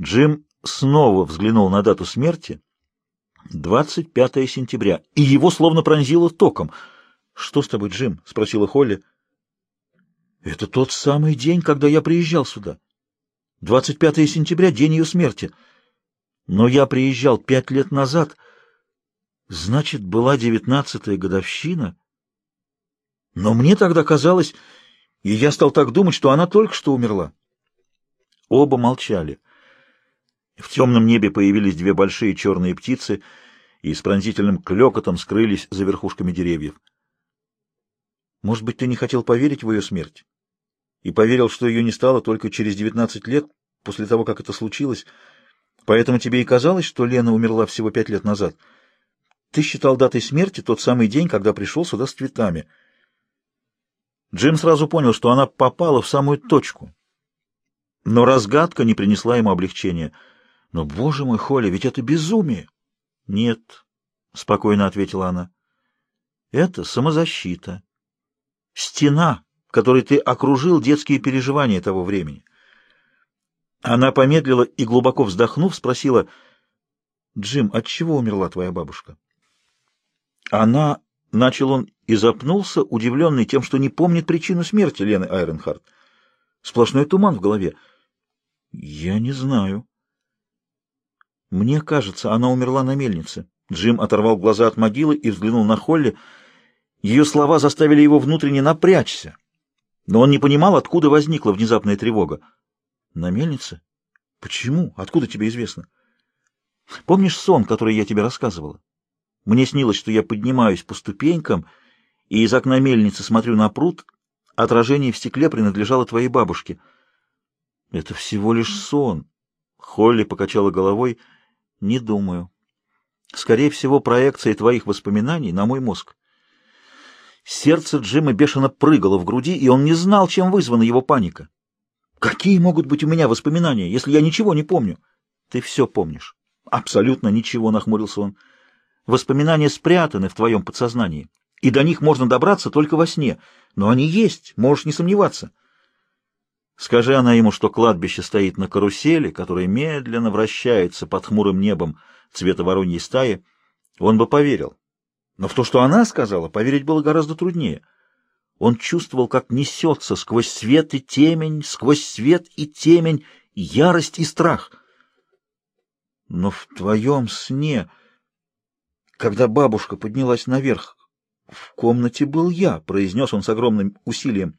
Джим снова взглянул на дату смерти. 25 сентября. И его словно пронзило током. «Что с тобой, Джим?» — спросила Холли. «Это тот самый день, когда я приезжал сюда. 25 сентября — день ее смерти. Но я приезжал пять лет назад. Значит, была девятнадцатая годовщина. Но мне тогда казалось, и я стал так думать, что она только что умерла». Оба молчали. В темном небе появились две большие черные птицы и с пронзительным клёкотом скрылись за верхушками деревьев. Может быть, ты не хотел поверить в ее смерть? И поверил, что ее не стало только через девятнадцать лет, после того, как это случилось. Поэтому тебе и казалось, что Лена умерла всего пять лет назад. Ты считал датой смерти тот самый день, когда пришел сюда с цветами. Джим сразу понял, что она попала в самую точку. Но разгадка не принесла ему облегчения — но, боже мой, Холли, ведь это безумие. Нет, спокойно ответила она. Это самозащита. Стена, которой ты окружил детские переживания того времени. Она помедлила и, глубоко вздохнув, спросила, «Джим, от чего умерла твоя бабушка?» Она, начал он и запнулся, удивленный тем, что не помнит причину смерти Лены Айренхард. Сплошной туман в голове. «Я не знаю». Мне кажется, она умерла на мельнице. Джим оторвал глаза от могилы и взглянул на Холли. Ее слова заставили его внутренне напрячься. Но он не понимал, откуда возникла внезапная тревога. На мельнице? Почему? Откуда тебе известно? Помнишь сон, который я тебе рассказывала? Мне снилось, что я поднимаюсь по ступенькам и из окна мельницы смотрю на пруд. Отражение в стекле принадлежало твоей бабушке. Это всего лишь сон. Холли покачала головой — не думаю. Скорее всего, проекция твоих воспоминаний на мой мозг. Сердце Джима бешено прыгало в груди, и он не знал, чем вызвана его паника. Какие могут быть у меня воспоминания, если я ничего не помню? Ты все помнишь. Абсолютно ничего, нахмурился он. Воспоминания спрятаны в твоем подсознании, и до них можно добраться только во сне. Но они есть, можешь не сомневаться. Скажи она ему, что кладбище стоит на карусели, которая медленно вращается под хмурым небом цвета вороньей стаи, он бы поверил. Но в то, что она сказала, поверить было гораздо труднее. Он чувствовал, как несется сквозь свет и темень, сквозь свет и темень, ярость и страх. Но в твоем сне, когда бабушка поднялась наверх, в комнате был я, — произнес он с огромным усилием.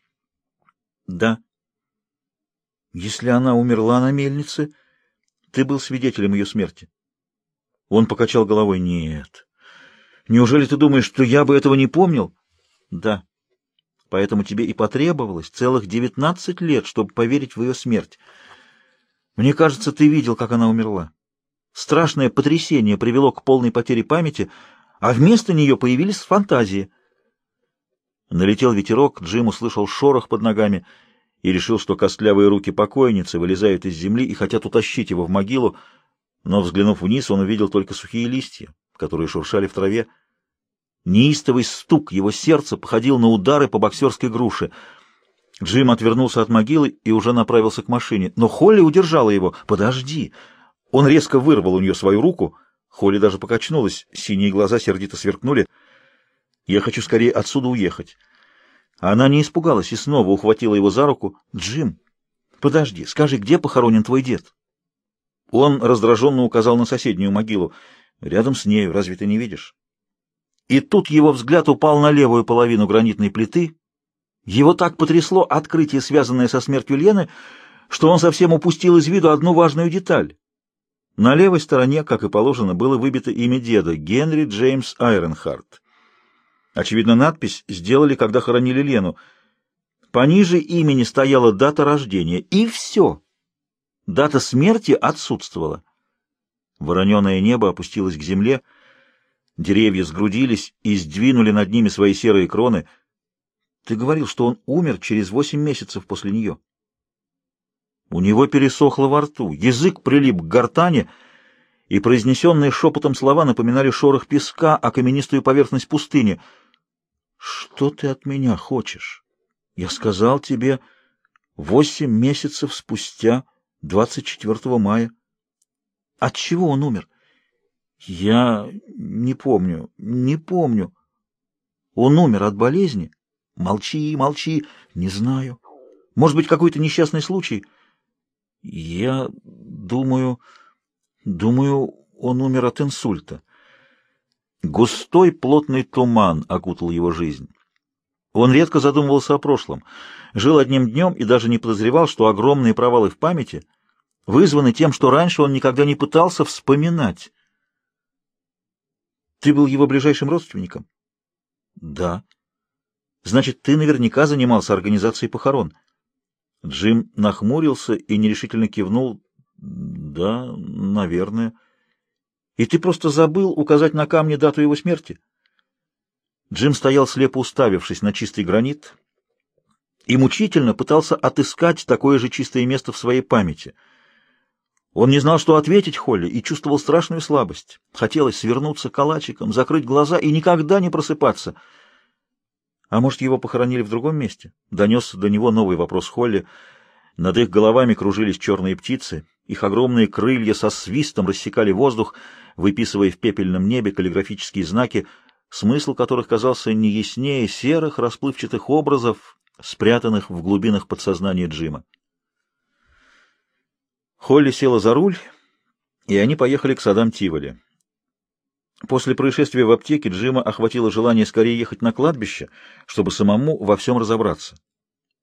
— Да, если она умерла на мельнице, ты был свидетелем ее смерти. Он покачал головой. Нет. Неужели ты думаешь, что я бы этого не помнил? Да. Поэтому тебе и потребовалось целых девятнадцать лет, чтобы поверить в ее смерть. Мне кажется, ты видел, как она умерла. Страшное потрясение привело к полной потере памяти, а вместо нее появились фантазии. Налетел ветерок, Джим услышал шорох под ногами — и решил, что костлявые руки покойницы вылезают из земли и хотят утащить его в могилу, но, взглянув вниз, он увидел только сухие листья, которые шуршали в траве. Неистовый стук его сердца походил на удары по боксерской груше. Джим отвернулся от могилы и уже направился к машине, но Холли удержала его. «Подожди!» Он резко вырвал у нее свою руку. Холли даже покачнулась, синие глаза сердито сверкнули. «Я хочу скорее отсюда уехать». Она не испугалась и снова ухватила его за руку. «Джим, подожди, скажи, где похоронен твой дед?» Он раздраженно указал на соседнюю могилу. «Рядом с нею, разве ты не видишь?» И тут его взгляд упал на левую половину гранитной плиты. Его так потрясло открытие, связанное со смертью Лены, что он совсем упустил из виду одну важную деталь. На левой стороне, как и положено, было выбито имя деда — Генри Джеймс Айренхарт. Очевидно, надпись сделали, когда хоронили Лену. Пониже имени стояла дата рождения, и все. Дата смерти отсутствовала. Вороненое небо опустилось к земле, деревья сгрудились и сдвинули над ними свои серые кроны. Ты говорил, что он умер через восемь месяцев после нее. У него пересохло во рту, язык прилип к гортани, и произнесенные шепотом слова напоминали шорох песка о каменистую поверхность пустыни — что ты от меня хочешь? Я сказал тебе восемь месяцев спустя, 24 мая. От чего он умер? Я не помню, не помню. Он умер от болезни? Молчи, молчи. Не знаю. Может быть, какой-то несчастный случай? Я думаю... Думаю, он умер от инсульта. Густой плотный туман окутал его жизнь. Он редко задумывался о прошлом, жил одним днем и даже не подозревал, что огромные провалы в памяти вызваны тем, что раньше он никогда не пытался вспоминать. Ты был его ближайшим родственником? Да. Значит, ты наверняка занимался организацией похорон. Джим нахмурился и нерешительно кивнул. Да, наверное. И ты просто забыл указать на камне дату его смерти? Джим стоял слепо уставившись на чистый гранит и мучительно пытался отыскать такое же чистое место в своей памяти. Он не знал, что ответить Холли, и чувствовал страшную слабость. Хотелось свернуться калачиком, закрыть глаза и никогда не просыпаться. А может, его похоронили в другом месте? Донес до него новый вопрос Холли. Над их головами кружились черные птицы. Их огромные крылья со свистом рассекали воздух, выписывая в пепельном небе каллиграфические знаки, смысл которых казался не яснее серых расплывчатых образов, спрятанных в глубинах подсознания Джима. Холли села за руль, и они поехали к садам Тиволи. После происшествия в аптеке Джима охватило желание скорее ехать на кладбище, чтобы самому во всем разобраться.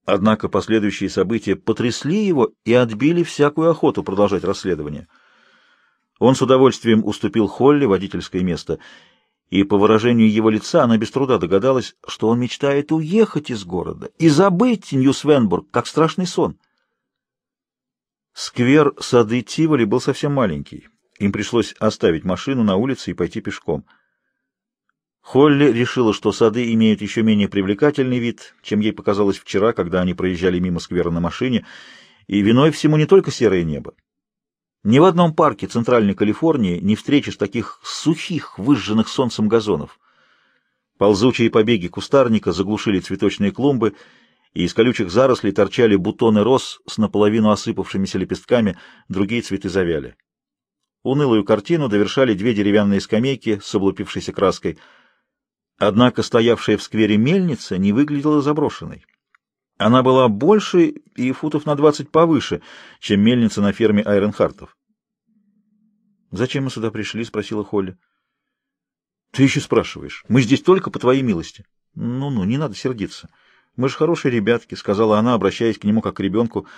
Однако последующие события потрясли его и отбили всякую охоту продолжать расследование. Он с удовольствием уступил Холли водительское место, и по выражению его лица она без труда догадалась, что он мечтает уехать из города и забыть Нью-Свенбург, как страшный сон. Сквер сады Тиволи был совсем маленький. Им пришлось оставить машину на улице и пойти пешком. Холли решила, что сады имеют еще менее привлекательный вид, чем ей показалось вчера, когда они проезжали мимо сквера на машине, и виной всему не только серое небо. Ни в одном парке Центральной Калифорнии не встретишь таких сухих, выжженных солнцем газонов. Ползучие побеги кустарника заглушили цветочные клумбы, и из колючих зарослей торчали бутоны роз с наполовину осыпавшимися лепестками, другие цветы завяли. Унылую картину довершали две деревянные скамейки с облупившейся краской. Однако стоявшая в сквере мельница не выглядела заброшенной. Она была больше и футов на двадцать повыше, чем мельница на ферме Айренхартов. «Зачем мы сюда пришли?» — спросила Холли. «Ты еще спрашиваешь. Мы здесь только по твоей милости». «Ну-ну, не надо сердиться. Мы же хорошие ребятки», — сказала она, обращаясь к нему как к ребенку.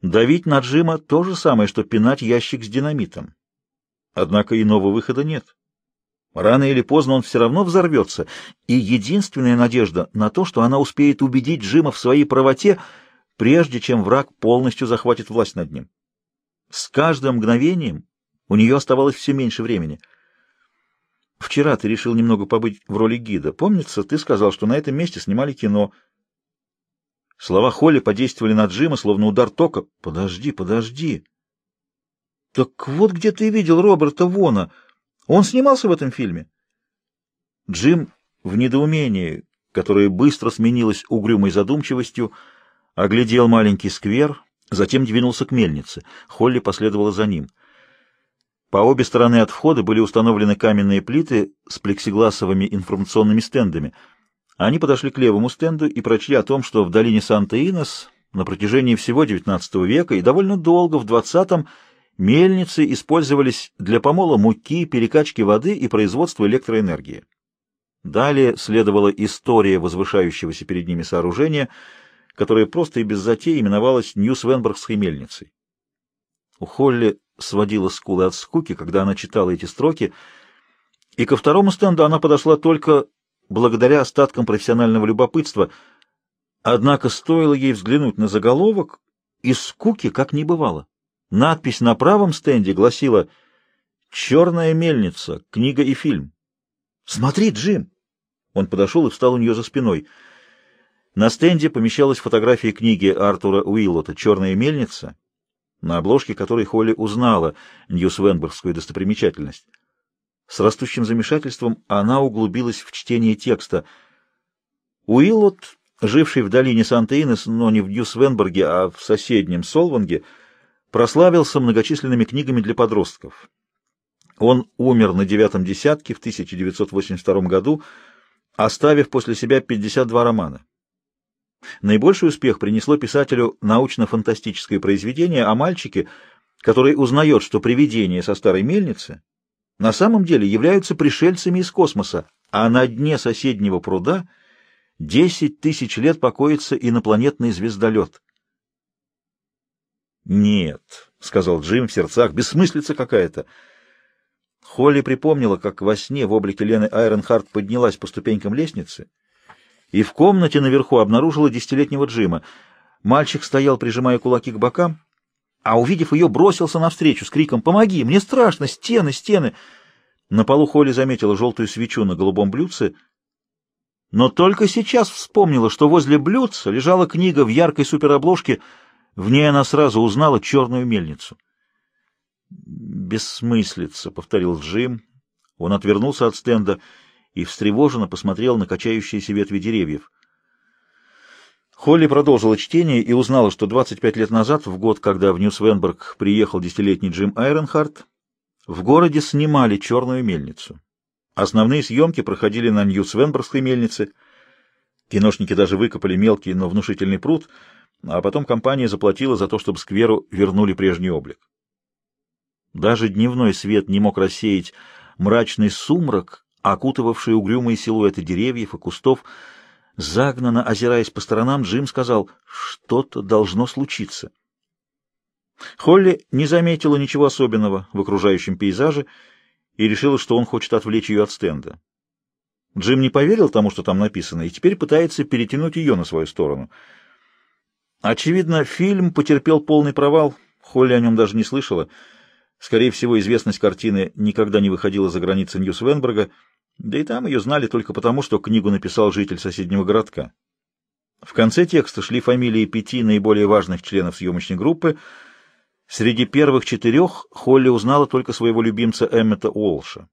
Давить на Джима — то же самое, что пинать ящик с динамитом. Однако иного выхода нет. Рано или поздно он все равно взорвется, и единственная надежда на то, что она успеет убедить Джима в своей правоте, прежде чем враг полностью захватит власть над ним. С каждым мгновением у нее оставалось все меньше времени. Вчера ты решил немного побыть в роли гида. Помнится, ты сказал, что на этом месте снимали кино — Слова Холли подействовали на Джима, словно удар тока. «Подожди, подожди!» «Так вот где ты видел Роберта Вона. Он снимался в этом фильме?» Джим в недоумении, которое быстро сменилось угрюмой задумчивостью, оглядел маленький сквер, затем двинулся к мельнице. Холли последовала за ним. По обе стороны от входа были установлены каменные плиты с плексигласовыми информационными стендами — они подошли к левому стенду и прочли о том, что в долине Санта-Инес на протяжении всего XIX века и довольно долго в XX мельницы использовались для помола муки, перекачки воды и производства электроэнергии. Далее следовала история возвышающегося перед ними сооружения, которое просто и без затей именовалось Нью-Свенбергской мельницей. У Холли сводила скулы от скуки, когда она читала эти строки, и ко второму стенду она подошла только благодаря остаткам профессионального любопытства. Однако стоило ей взглянуть на заголовок, и скуки как не бывало. Надпись на правом стенде гласила «Черная мельница. Книга и фильм». «Смотри, Джим!» Он подошел и встал у нее за спиной. На стенде помещалась фотография книги Артура Уиллота «Черная мельница», на обложке которой Холли узнала Ньюсвенбергскую достопримечательность. С растущим замешательством она углубилась в чтение текста. Уиллот, живший в долине Санта-Инес, но не в Нью-Свенберге, а в соседнем Солванге, прославился многочисленными книгами для подростков. Он умер на девятом десятке в 1982 году, оставив после себя 52 романа. Наибольший успех принесло писателю научно-фантастическое произведение о мальчике, который узнает, что привидения со старой мельницы на самом деле являются пришельцами из космоса, а на дне соседнего пруда 10 тысяч лет покоится инопланетный звездолет. «Нет», — сказал Джим в сердцах, — «бессмыслица какая-то». Холли припомнила, как во сне в облике Лены Айронхарт поднялась по ступенькам лестницы и в комнате наверху обнаружила десятилетнего Джима. Мальчик стоял, прижимая кулаки к бокам, а, увидев ее, бросился навстречу с криком «Помоги! Мне страшно! Стены! Стены!» На полу Холли заметила желтую свечу на голубом блюдце, но только сейчас вспомнила, что возле блюдца лежала книга в яркой суперобложке, в ней она сразу узнала черную мельницу. «Бессмыслица», — повторил Джим. Он отвернулся от стенда и встревоженно посмотрел на качающиеся ветви деревьев. Холли продолжила чтение и узнала, что 25 лет назад, в год, когда в Ньюсвенберг приехал десятилетний Джим Айронхарт, в городе снимали черную мельницу. Основные съемки проходили на Ньюсвенбергской мельнице. Киношники даже выкопали мелкий, но внушительный пруд, а потом компания заплатила за то, чтобы скверу вернули прежний облик. Даже дневной свет не мог рассеять мрачный сумрак, окутывавший угрюмые силуэты деревьев и кустов. Загнанно озираясь по сторонам, Джим сказал, что-то должно случиться. Холли не заметила ничего особенного в окружающем пейзаже и решила, что он хочет отвлечь ее от стенда. Джим не поверил тому, что там написано, и теперь пытается перетянуть ее на свою сторону. Очевидно, фильм потерпел полный провал, Холли о нем даже не слышала. Скорее всего, известность картины никогда не выходила за границы Нью-Свенборга, да и там ее знали только потому, что книгу написал житель соседнего городка. В конце текста шли фамилии пяти наиболее важных членов съемочной группы. Среди первых четырех Холли узнала только своего любимца Эммета Уолша.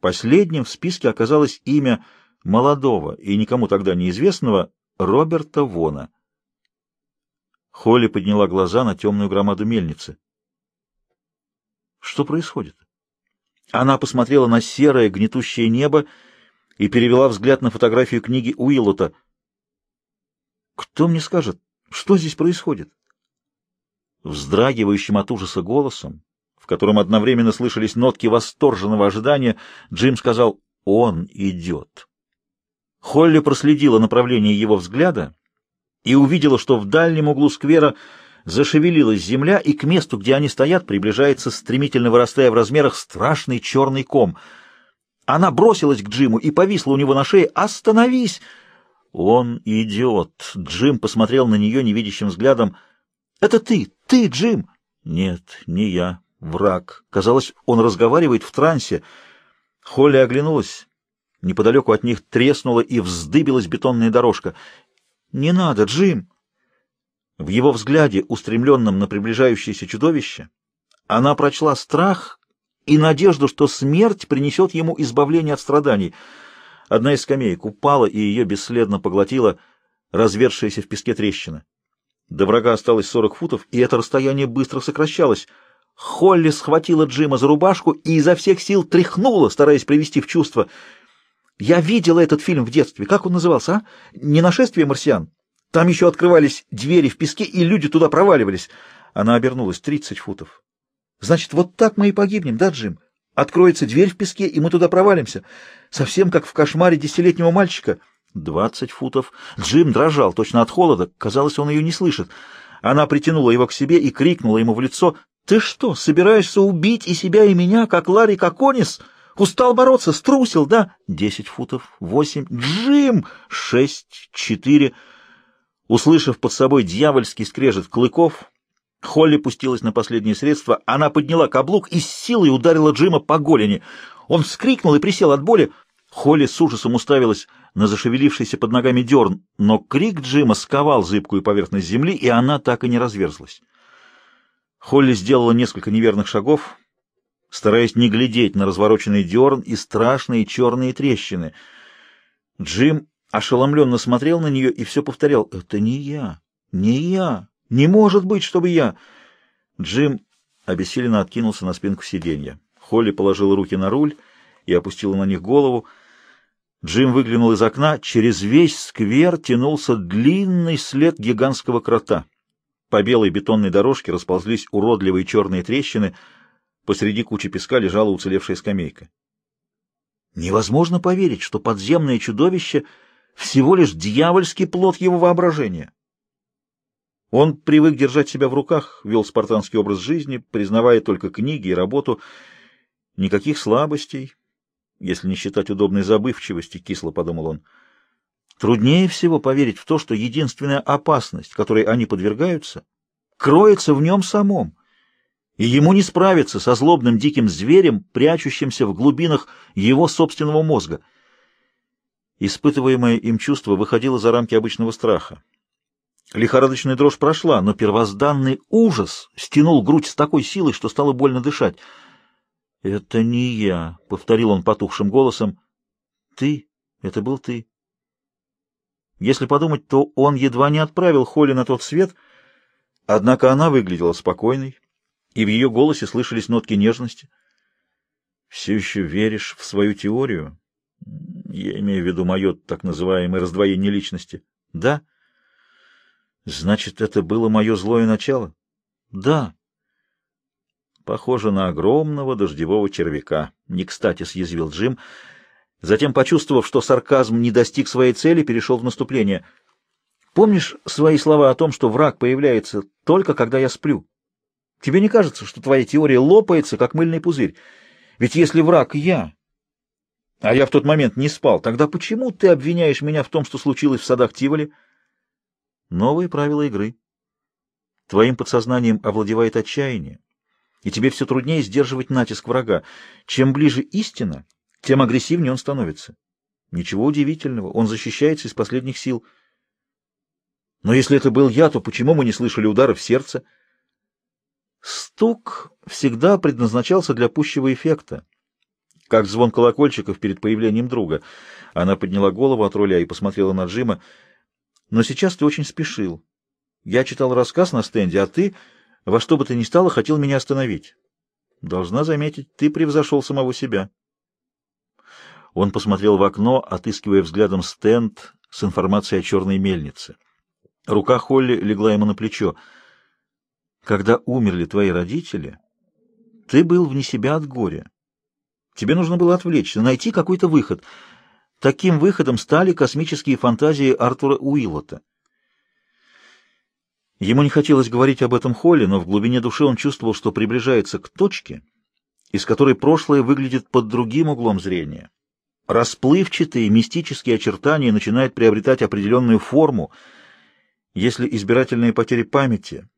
Последним в списке оказалось имя молодого и никому тогда неизвестного Роберта Вона. Холли подняла глаза на темную громаду мельницы. Что происходит? Она посмотрела на серое гнетущее небо и перевела взгляд на фотографию книги Уиллота. Кто мне скажет, что здесь происходит? Вздрагивающим от ужаса голосом, в котором одновременно слышались нотки восторженного ожидания, Джим сказал «Он идет». Холли проследила направление его взгляда и увидела, что в дальнем углу сквера Зашевелилась земля, и к месту, где они стоят, приближается, стремительно вырастая в размерах, страшный черный ком. Она бросилась к Джиму и повисла у него на шее. «Остановись!» «Он идет!» Джим посмотрел на нее невидящим взглядом. «Это ты! Ты, Джим!» «Нет, не я. Враг». Казалось, он разговаривает в трансе. Холли оглянулась. Неподалеку от них треснула и вздыбилась бетонная дорожка. «Не надо, Джим!» В его взгляде, устремленном на приближающееся чудовище, она прочла страх и надежду, что смерть принесет ему избавление от страданий. Одна из скамеек упала, и ее бесследно поглотила развершаяся в песке трещина. До врага осталось сорок футов, и это расстояние быстро сокращалось. Холли схватила Джима за рубашку и изо всех сил тряхнула, стараясь привести в чувство. «Я видела этот фильм в детстве. Как он назывался, а? Не нашествие марсиан?» Там еще открывались двери в песке, и люди туда проваливались. Она обернулась. Тридцать футов. Значит, вот так мы и погибнем, да, Джим? Откроется дверь в песке, и мы туда провалимся. Совсем как в кошмаре десятилетнего мальчика. Двадцать футов. Джим дрожал, точно от холода. Казалось, он ее не слышит. Она притянула его к себе и крикнула ему в лицо. «Ты что, собираешься убить и себя, и меня, как Ларри Коконис? Устал бороться, струсил, да?» Десять футов. Восемь. Джим! Шесть. Четыре. Услышав под собой дьявольский скрежет клыков, Холли пустилась на последнее средство. Она подняла каблук и с силой ударила Джима по голени. Он вскрикнул и присел от боли. Холли с ужасом уставилась на зашевелившийся под ногами дерн, но крик Джима сковал зыбкую поверхность земли, и она так и не разверзлась. Холли сделала несколько неверных шагов, стараясь не глядеть на развороченный дерн и страшные черные трещины. Джим ошеломленно смотрел на нее и все повторял. «Это не я! Не я! Не может быть, чтобы я!» Джим обессиленно откинулся на спинку сиденья. Холли положила руки на руль и опустила на них голову. Джим выглянул из окна. Через весь сквер тянулся длинный след гигантского крота. По белой бетонной дорожке расползлись уродливые черные трещины. Посреди кучи песка лежала уцелевшая скамейка. Невозможно поверить, что подземное чудовище — всего лишь дьявольский плод его воображения. Он привык держать себя в руках, вел спартанский образ жизни, признавая только книги и работу. Никаких слабостей, если не считать удобной забывчивости, кисло подумал он. Труднее всего поверить в то, что единственная опасность, которой они подвергаются, кроется в нем самом, и ему не справиться со злобным диким зверем, прячущимся в глубинах его собственного мозга. Испытываемое им чувство выходило за рамки обычного страха. Лихорадочная дрожь прошла, но первозданный ужас стянул грудь с такой силой, что стало больно дышать. «Это не я», — повторил он потухшим голосом. «Ты? Это был ты». Если подумать, то он едва не отправил Холли на тот свет, однако она выглядела спокойной, и в ее голосе слышались нотки нежности. «Все еще веришь в свою теорию?» «Я имею в виду мое так называемое раздвоение личности». «Да». «Значит, это было мое злое начало?» «Да». «Похоже на огромного дождевого червяка», — не кстати съязвил Джим, — Затем, почувствовав, что сарказм не достиг своей цели, перешел в наступление. «Помнишь свои слова о том, что враг появляется только когда я сплю? Тебе не кажется, что твоя теория лопается, как мыльный пузырь? Ведь если враг — я, а я в тот момент не спал, тогда почему ты обвиняешь меня в том, что случилось в садах Тиволи?» Новые правила игры. Твоим подсознанием овладевает отчаяние, и тебе все труднее сдерживать натиск врага. Чем ближе истина, тем агрессивнее он становится. Ничего удивительного, он защищается из последних сил. Но если это был я, то почему мы не слышали удара в сердце? Стук всегда предназначался для пущего эффекта, как звон колокольчиков перед появлением друга. Она подняла голову от руля и посмотрела на Джима. «Но сейчас ты очень спешил. Я читал рассказ на стенде, а ты, во что бы ты ни стало, хотел меня остановить. Должна заметить, ты превзошел самого себя». Он посмотрел в окно, отыскивая взглядом стенд с информацией о черной мельнице. Рука Холли легла ему на плечо. «Когда умерли твои родители, ты был вне себя от горя. Тебе нужно было отвлечься, найти какой-то выход. Таким выходом стали космические фантазии Артура Уиллота. Ему не хотелось говорить об этом Холли, но в глубине души он чувствовал, что приближается к точке, из которой прошлое выглядит под другим углом зрения. Расплывчатые мистические очертания начинают приобретать определенную форму, если избирательные потери памяти,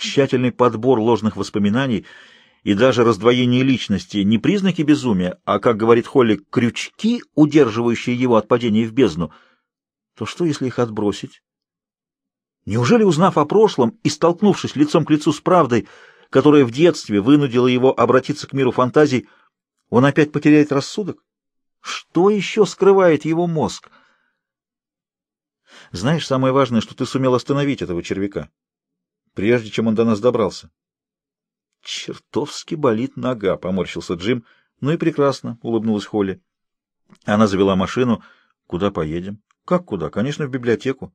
тщательный подбор ложных воспоминаний и даже раздвоение личности не признаки безумия, а, как говорит Холли, крючки, удерживающие его от падения в бездну, то что, если их отбросить? Неужели, узнав о прошлом и столкнувшись лицом к лицу с правдой, которая в детстве вынудила его обратиться к миру фантазий, он опять потеряет рассудок? Что еще скрывает его мозг? Знаешь, самое важное, что ты сумел остановить этого червяка, прежде чем он до нас добрался. Чертовски болит нога, — поморщился Джим. Ну и прекрасно, — улыбнулась Холли. Она завела машину. Куда поедем? Как куда? Конечно, в библиотеку.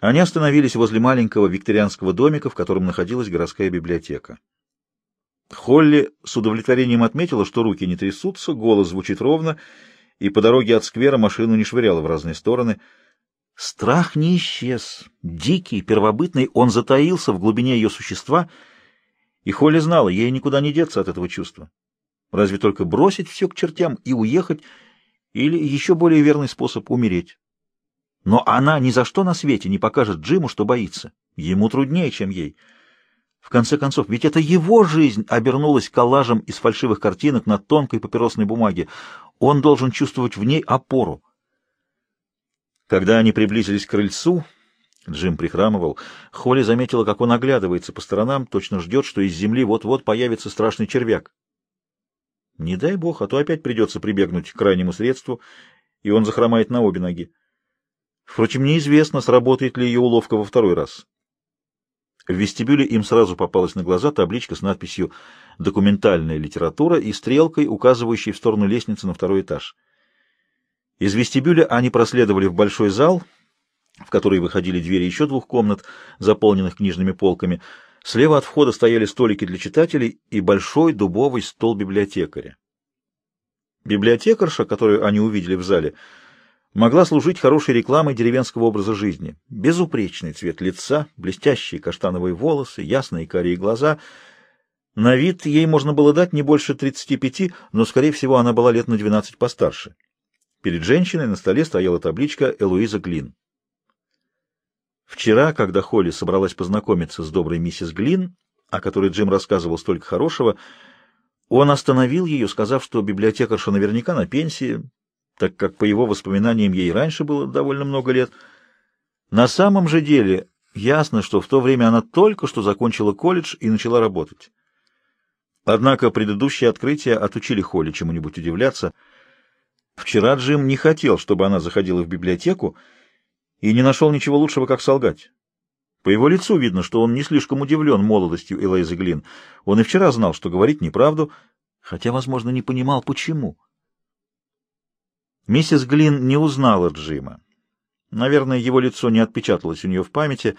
Они остановились возле маленького викторианского домика, в котором находилась городская библиотека. Холли с удовлетворением отметила, что руки не трясутся, голос звучит ровно, и по дороге от сквера машину не швыряло в разные стороны. Страх не исчез. Дикий, первобытный, он затаился в глубине ее существа, и Холли знала, ей никуда не деться от этого чувства. Разве только бросить все к чертям и уехать, или еще более верный способ — умереть. Но она ни за что на свете не покажет Джиму, что боится. Ему труднее, чем ей — в конце концов, ведь это его жизнь обернулась коллажем из фальшивых картинок на тонкой папиросной бумаге. Он должен чувствовать в ней опору. Когда они приблизились к крыльцу, Джим прихрамывал, Холли заметила, как он оглядывается по сторонам, точно ждет, что из земли вот-вот появится страшный червяк. Не дай бог, а то опять придется прибегнуть к крайнему средству, и он захромает на обе ноги. Впрочем, неизвестно, сработает ли ее уловка во второй раз. В вестибюле им сразу попалась на глаза табличка с надписью «Документальная литература» и стрелкой, указывающей в сторону лестницы на второй этаж. Из вестибюля они проследовали в большой зал, в который выходили двери еще двух комнат, заполненных книжными полками. Слева от входа стояли столики для читателей и большой дубовый стол библиотекаря. Библиотекарша, которую они увидели в зале, могла служить хорошей рекламой деревенского образа жизни. Безупречный цвет лица, блестящие каштановые волосы, ясные карие глаза. На вид ей можно было дать не больше 35, но, скорее всего, она была лет на 12 постарше. Перед женщиной на столе стояла табличка «Элуиза Глин». Вчера, когда Холли собралась познакомиться с доброй миссис Глин, о которой Джим рассказывал столько хорошего, он остановил ее, сказав, что библиотекарша наверняка на пенсии, так как, по его воспоминаниям, ей раньше было довольно много лет. На самом же деле ясно, что в то время она только что закончила колледж и начала работать. Однако предыдущие открытия отучили Холли чему-нибудь удивляться — Вчера Джим не хотел, чтобы она заходила в библиотеку, и не нашел ничего лучшего, как солгать. По его лицу видно, что он не слишком удивлен молодостью Элайзы Глин. Он и вчера знал, что говорит неправду, хотя, возможно, не понимал, почему. Миссис Глин не узнала Джима. Наверное, его лицо не отпечаталось у нее в памяти,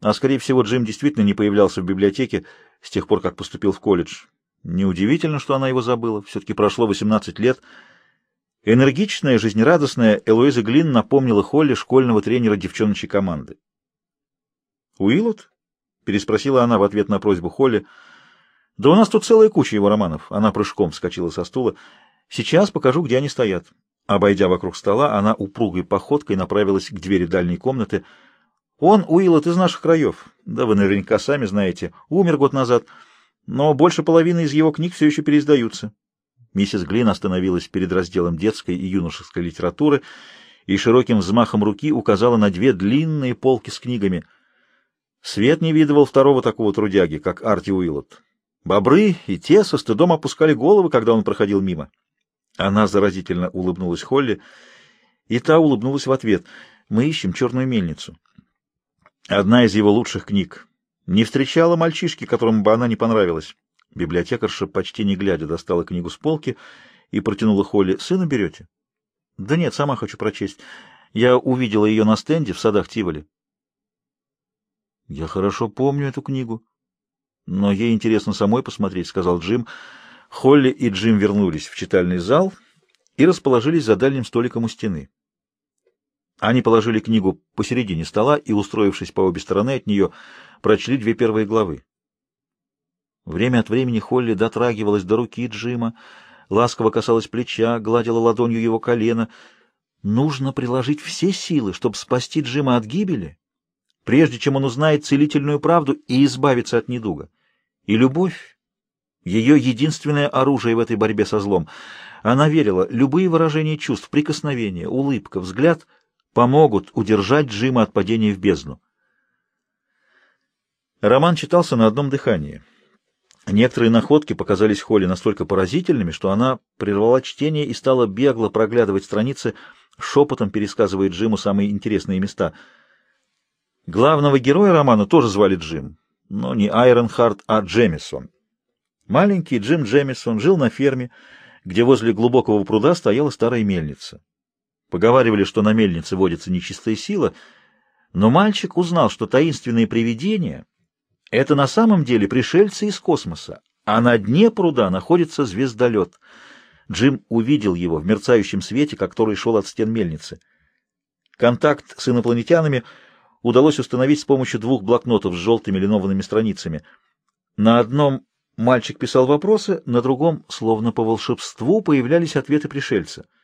а, скорее всего, Джим действительно не появлялся в библиотеке с тех пор, как поступил в колледж. Неудивительно, что она его забыла. Все-таки прошло 18 лет — Энергичная, жизнерадостная Элоиза Глин напомнила Холли школьного тренера девчоночей команды. «Уиллот?» — переспросила она в ответ на просьбу Холли. «Да у нас тут целая куча его романов». Она прыжком вскочила со стула. «Сейчас покажу, где они стоят». Обойдя вокруг стола, она упругой походкой направилась к двери дальней комнаты. «Он, Уиллот, из наших краев. Да вы наверняка сами знаете. Умер год назад. Но больше половины из его книг все еще переиздаются. Миссис Глин остановилась перед разделом детской и юношеской литературы и широким взмахом руки указала на две длинные полки с книгами. Свет не видывал второго такого трудяги, как Арти Уиллот. Бобры и те со стыдом опускали головы, когда он проходил мимо. Она заразительно улыбнулась Холли, и та улыбнулась в ответ. «Мы ищем черную мельницу». Одна из его лучших книг. Не встречала мальчишки, которому бы она не понравилась. Библиотекарша, почти не глядя, достала книгу с полки и протянула Холли. «Сына берете?» «Да нет, сама хочу прочесть. Я увидела ее на стенде в садах Тиволи». «Я хорошо помню эту книгу. Но ей интересно самой посмотреть», — сказал Джим. Холли и Джим вернулись в читальный зал и расположились за дальним столиком у стены. Они положили книгу посередине стола и, устроившись по обе стороны от нее, прочли две первые главы. Время от времени Холли дотрагивалась до руки Джима, ласково касалась плеча, гладила ладонью его колено. Нужно приложить все силы, чтобы спасти Джима от гибели, прежде чем он узнает целительную правду и избавиться от недуга. И любовь — ее единственное оружие в этой борьбе со злом. Она верила, любые выражения чувств, прикосновения, улыбка, взгляд помогут удержать Джима от падения в бездну. Роман читался на одном дыхании — Некоторые находки показались Холли настолько поразительными, что она прервала чтение и стала бегло проглядывать страницы, шепотом пересказывая Джиму самые интересные места. Главного героя романа тоже звали Джим, но не Айронхард, а Джемисон. Маленький Джим Джемисон жил на ферме, где возле глубокого пруда стояла старая мельница. Поговаривали, что на мельнице водится нечистая сила, но мальчик узнал, что таинственные привидения — это на самом деле пришельцы из космоса, а на дне пруда находится звездолет. Джим увидел его в мерцающем свете, который шел от стен мельницы. Контакт с инопланетянами удалось установить с помощью двух блокнотов с желтыми линованными страницами. На одном мальчик писал вопросы, на другом, словно по волшебству, появлялись ответы пришельца —